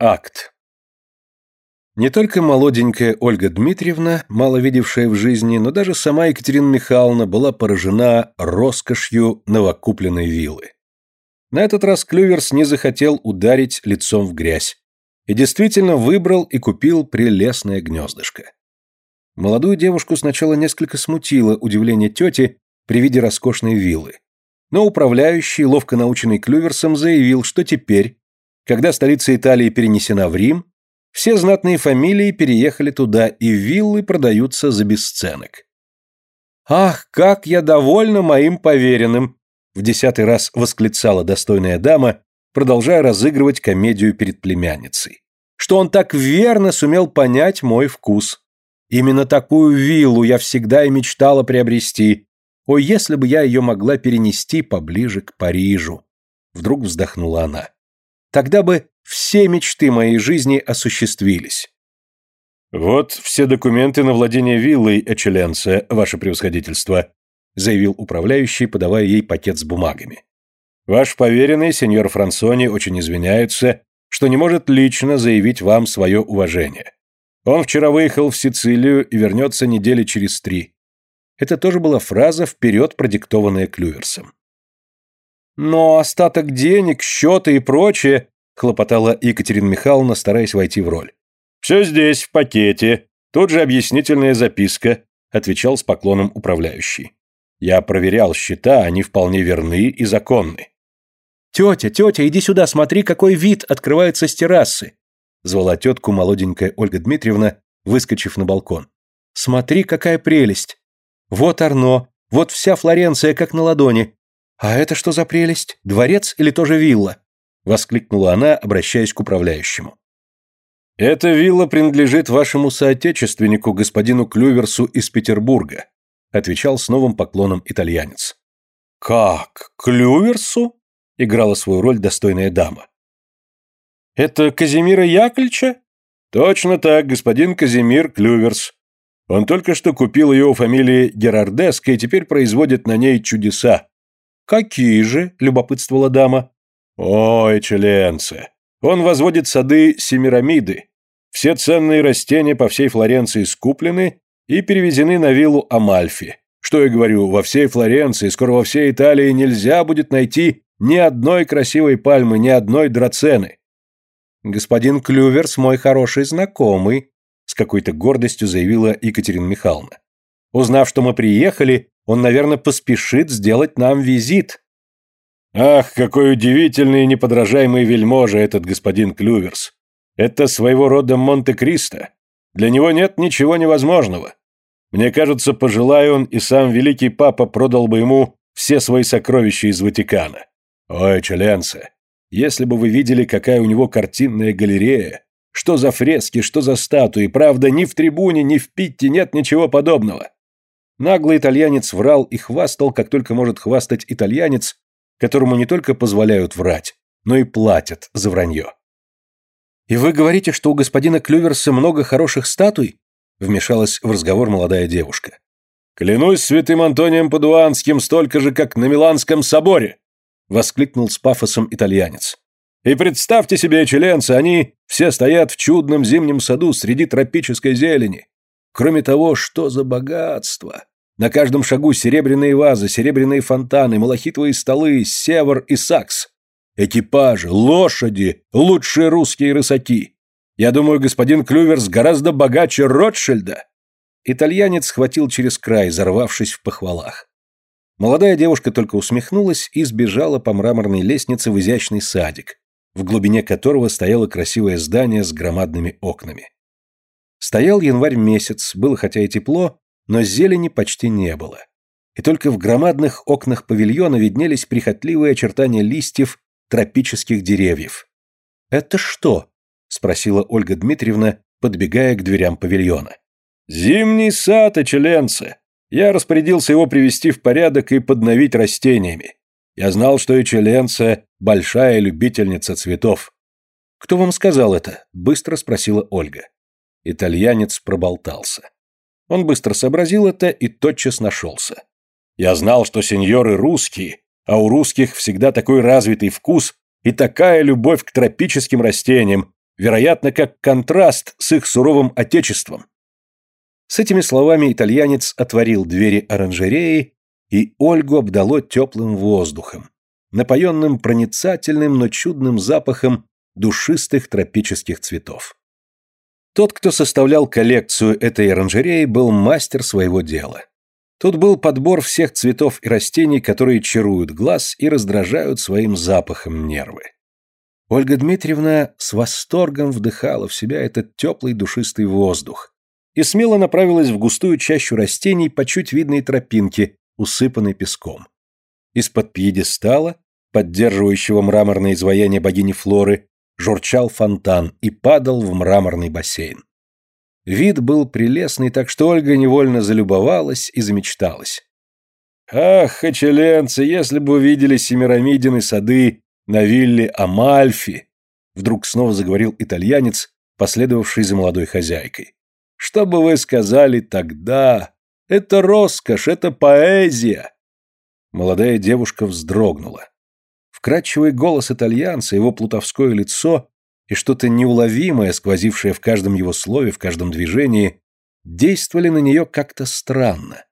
Акт. Не только молоденькая Ольга Дмитриевна, мало видевшая в жизни, но даже сама Екатерина Михайловна была поражена роскошью новокупленной виллы. На этот раз Клюверс не захотел ударить лицом в грязь и действительно выбрал и купил прелестное гнездышко. Молодую девушку сначала несколько смутило удивление тети при виде роскошной виллы, но управляющий, ловко наученный Клюверсом, заявил, что теперь, когда столица Италии перенесена в Рим, все знатные фамилии переехали туда, и виллы продаются за бесценок. «Ах, как я довольна моим поверенным!» В десятый раз восклицала достойная дама, продолжая разыгрывать комедию перед племянницей. «Что он так верно сумел понять мой вкус. Именно такую виллу я всегда и мечтала приобрести. О, если бы я ее могла перенести поближе к Парижу!» Вдруг вздохнула она. Тогда бы все мечты моей жизни осуществились. «Вот все документы на владение виллой, Эчеленце, ваше превосходительство», заявил управляющий, подавая ей пакет с бумагами. «Ваш поверенный, сеньор Франсони, очень извиняется, что не может лично заявить вам свое уважение. Он вчера выехал в Сицилию и вернется недели через три». Это тоже была фраза, вперед продиктованная Клюверсом. Но остаток денег, счеты и прочее, хлопотала Екатерина Михайловна, стараясь войти в роль. Все здесь, в пакете. Тут же объяснительная записка, отвечал с поклоном управляющий. Я проверял счета, они вполне верны и законны. «Тетя, тетя, иди сюда, смотри, какой вид открывается с террасы!» Звала тетку молоденькая Ольга Дмитриевна, выскочив на балкон. «Смотри, какая прелесть! Вот Арно, вот вся Флоренция, как на ладони. «А это что за прелесть? Дворец или тоже вилла?» — воскликнула она, обращаясь к управляющему. «Эта вилла принадлежит вашему соотечественнику, господину Клюверсу из Петербурга», — отвечал с новым поклоном итальянец. «Как? Клюверсу?» — играла свою роль достойная дама. «Это Казимира Яковлевича?» «Точно так, господин Казимир Клюверс. Он только что купил ее у фамилии Герардеско и теперь производит на ней чудеса. «Какие же?» – любопытствовала дама. «Ой, членцы! Он возводит сады Семирамиды. Все ценные растения по всей Флоренции скуплены и перевезены на виллу Амальфи. Что я говорю, во всей Флоренции, скоро во всей Италии нельзя будет найти ни одной красивой пальмы, ни одной драцены». «Господин Клюверс мой хороший знакомый», – с какой-то гордостью заявила Екатерина Михайловна. «Узнав, что мы приехали, он, наверное, поспешит сделать нам визит. Ах, какой удивительный и неподражаемый вельможа этот господин Клюверс. Это своего рода Монте-Кристо. Для него нет ничего невозможного. Мне кажется, пожелая он, и сам великий папа продал бы ему все свои сокровища из Ватикана. Ой, Челенце, если бы вы видели, какая у него картинная галерея, что за фрески, что за статуи, правда, ни в трибуне, ни в Питте нет ничего подобного. Наглый итальянец врал и хвастал, как только может хвастать итальянец, которому не только позволяют врать, но и платят за вранье. «И вы говорите, что у господина Клюверса много хороших статуй?» вмешалась в разговор молодая девушка. «Клянусь святым Антонием Падуанским столько же, как на Миланском соборе!» воскликнул с пафосом итальянец. «И представьте себе, членцы, они все стоят в чудном зимнем саду среди тропической зелени. Кроме того, что за богатство! На каждом шагу серебряные вазы, серебряные фонтаны, малахитовые столы, север и сакс. Экипажи, лошади, лучшие русские рысаки. Я думаю, господин Клюверс гораздо богаче Ротшильда. Итальянец схватил через край, взорвавшись в похвалах. Молодая девушка только усмехнулась и сбежала по мраморной лестнице в изящный садик, в глубине которого стояло красивое здание с громадными окнами. Стоял январь месяц, было хотя и тепло, но зелени почти не было. И только в громадных окнах павильона виднелись прихотливые очертания листьев тропических деревьев. «Это что?» – спросила Ольга Дмитриевна, подбегая к дверям павильона. «Зимний сад, очеленцы. Я распорядился его привести в порядок и подновить растениями. Я знал, что Эчеленца – большая любительница цветов». «Кто вам сказал это?» – быстро спросила Ольга. Итальянец проболтался. Он быстро сообразил это и тотчас нашелся. «Я знал, что сеньоры русские, а у русских всегда такой развитый вкус и такая любовь к тропическим растениям, вероятно, как контраст с их суровым отечеством. С этими словами итальянец отворил двери оранжереи, и Ольгу обдало теплым воздухом, напоенным проницательным, но чудным запахом душистых тропических цветов. Тот, кто составлял коллекцию этой оранжереи, был мастер своего дела. Тут был подбор всех цветов и растений, которые чаруют глаз и раздражают своим запахом нервы. Ольга Дмитриевна с восторгом вдыхала в себя этот теплый душистый воздух и смело направилась в густую чащу растений по чуть видной тропинке, усыпанной песком. Из-под пьедестала, поддерживающего мраморное изваяние богини Флоры, журчал фонтан и падал в мраморный бассейн. Вид был прелестный, так что Ольга невольно залюбовалась и замечталась. «Ах, хачеленцы, если бы увидели Семирамидины сады на вилле Амальфи!» Вдруг снова заговорил итальянец, последовавший за молодой хозяйкой. «Что бы вы сказали тогда? Это роскошь, это поэзия!» Молодая девушка вздрогнула. Вкрадчивый голос итальянца, его плутовское лицо и что-то неуловимое, сквозившее в каждом его слове, в каждом движении, действовали на нее как-то странно.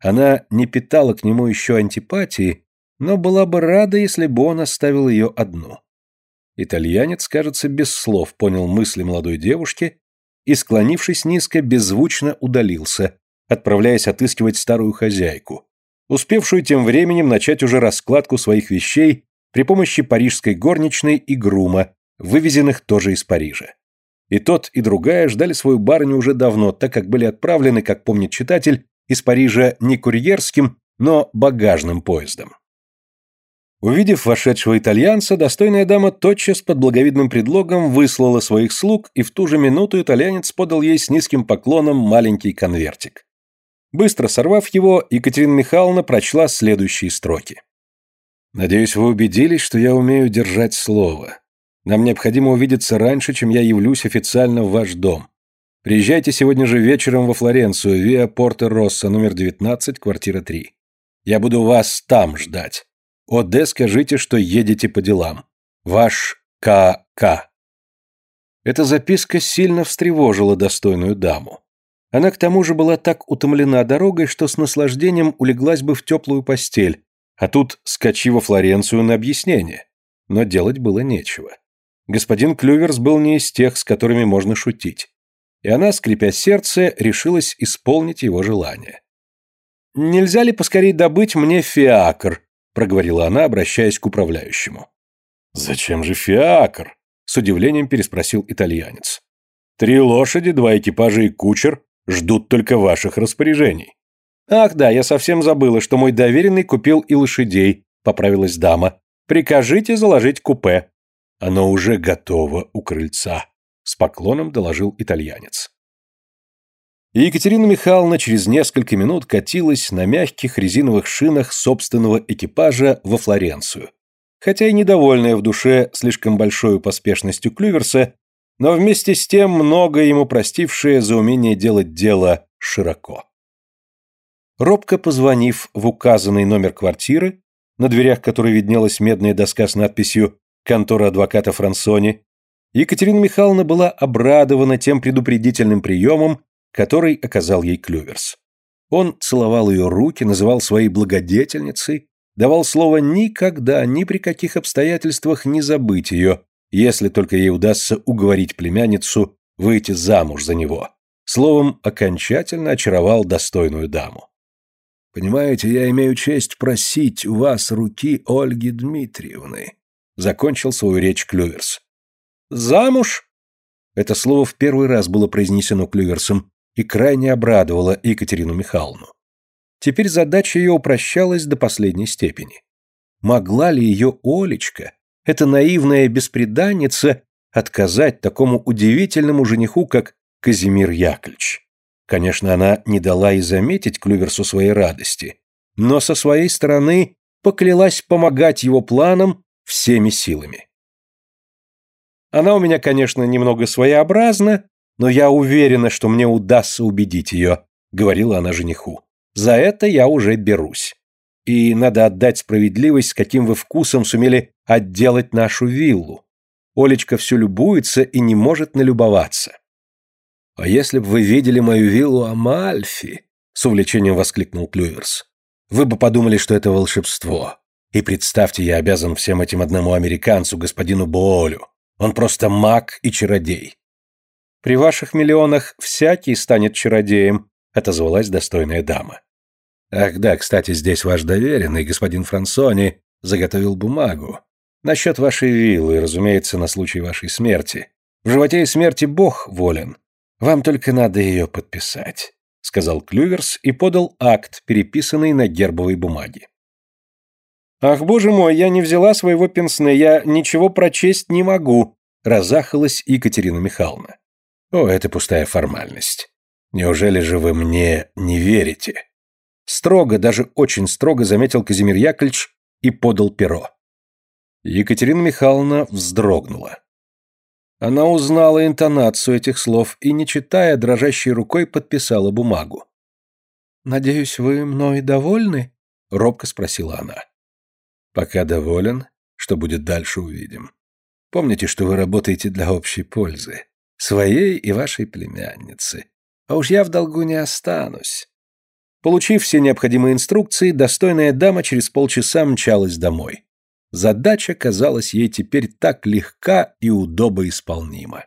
Она не питала к нему еще антипатии, но была бы рада, если бы он оставил ее одну. Итальянец, кажется, без слов понял мысли молодой девушки и, склонившись низко, беззвучно удалился, отправляясь отыскивать старую хозяйку, успевшую тем временем начать уже раскладку своих вещей при помощи парижской горничной и грума, вывезенных тоже из Парижа. И тот, и другая ждали свою барыню уже давно, так как были отправлены, как помнит читатель, из Парижа не курьерским, но багажным поездом. Увидев вошедшего итальянца, достойная дама тотчас под благовидным предлогом выслала своих слуг, и в ту же минуту итальянец подал ей с низким поклоном маленький конвертик. Быстро сорвав его, Екатерина Михайловна прочла следующие строки. «Надеюсь, вы убедились, что я умею держать слово. Нам необходимо увидеться раньше, чем я явлюсь официально в ваш дом. Приезжайте сегодня же вечером во Флоренцию, Виа Порте Росса, номер 19, квартира 3. Я буду вас там ждать. Оде скажите, что едете по делам. Ваш К.К. Эта записка сильно встревожила достойную даму. Она к тому же была так утомлена дорогой, что с наслаждением улеглась бы в теплую постель, а тут скачи во Флоренцию на объяснение. Но делать было нечего. Господин Клюверс был не из тех, с которыми можно шутить. И она, скрипя сердце, решилась исполнить его желание. «Нельзя ли поскорее добыть мне фиакр?» – проговорила она, обращаясь к управляющему. «Зачем же фиакр?» – с удивлением переспросил итальянец. «Три лошади, два экипажа и кучер ждут только ваших распоряжений». «Ах да, я совсем забыла, что мой доверенный купил и лошадей», – поправилась дама. «Прикажите заложить купе». Оно уже готово у крыльца, с поклоном доложил итальянец. Екатерина Михайловна через несколько минут катилась на мягких резиновых шинах собственного экипажа во Флоренцию. Хотя и недовольная в душе слишком большой поспешностью Клюверса, но вместе с тем много ему простившее за умение делать дело широко. Робко позвонив в указанный номер квартиры, на дверях которой виднелась медная доска с надписью контора адвоката Франсони, Екатерина Михайловна была обрадована тем предупредительным приемом, который оказал ей Клюверс. Он целовал ее руки, называл своей благодетельницей, давал слово никогда, ни при каких обстоятельствах не забыть ее, если только ей удастся уговорить племянницу выйти замуж за него. Словом, окончательно очаровал достойную даму. «Понимаете, я имею честь просить у вас руки Ольги Дмитриевны», закончил свою речь Клюверс. «Замуж?» Это слово в первый раз было произнесено Клюверсом и крайне обрадовало Екатерину Михайловну. Теперь задача ее упрощалась до последней степени. Могла ли ее Олечка, эта наивная беспреданница, отказать такому удивительному жениху, как Казимир Яковлевич? Конечно, она не дала и заметить Клюверсу своей радости, но со своей стороны поклялась помогать его планам всеми силами. Она у меня, конечно, немного своеобразна, но я уверена, что мне удастся убедить ее, говорила она жениху. За это я уже берусь. И надо отдать справедливость, с каким вы вкусом сумели отделать нашу виллу. Олечка все любуется и не может налюбоваться. «А если бы вы видели мою виллу Амальфи?» — с увлечением воскликнул Клюверс. «Вы бы подумали, что это волшебство. И представьте, я обязан всем этим одному американцу, господину Боолю. Он просто маг и чародей». «При ваших миллионах всякий станет чародеем», — отозвалась достойная дама. «Ах да, кстати, здесь ваш доверенный, господин Франсони, заготовил бумагу. Насчет вашей виллы, разумеется, на случай вашей смерти. В животе и смерти Бог волен. Вам только надо ее подписать», — сказал Клюверс и подал акт, переписанный на гербовой бумаге. «Ах, боже мой, я не взяла своего пенсне, я ничего прочесть не могу», — разахалась Екатерина Михайловна. «О, это пустая формальность. Неужели же вы мне не верите?» Строго, даже очень строго заметил Казимир Яковлевич и подал перо. Екатерина Михайловна вздрогнула. Она узнала интонацию этих слов и, не читая, дрожащей рукой подписала бумагу. «Надеюсь, вы мной довольны?» — робко спросила она. «Пока доволен. Что будет дальше, увидим. Помните, что вы работаете для общей пользы. Своей и вашей племянницы. А уж я в долгу не останусь». Получив все необходимые инструкции, достойная дама через полчаса мчалась домой. Задача казалась ей теперь так легка и удобоисполнима.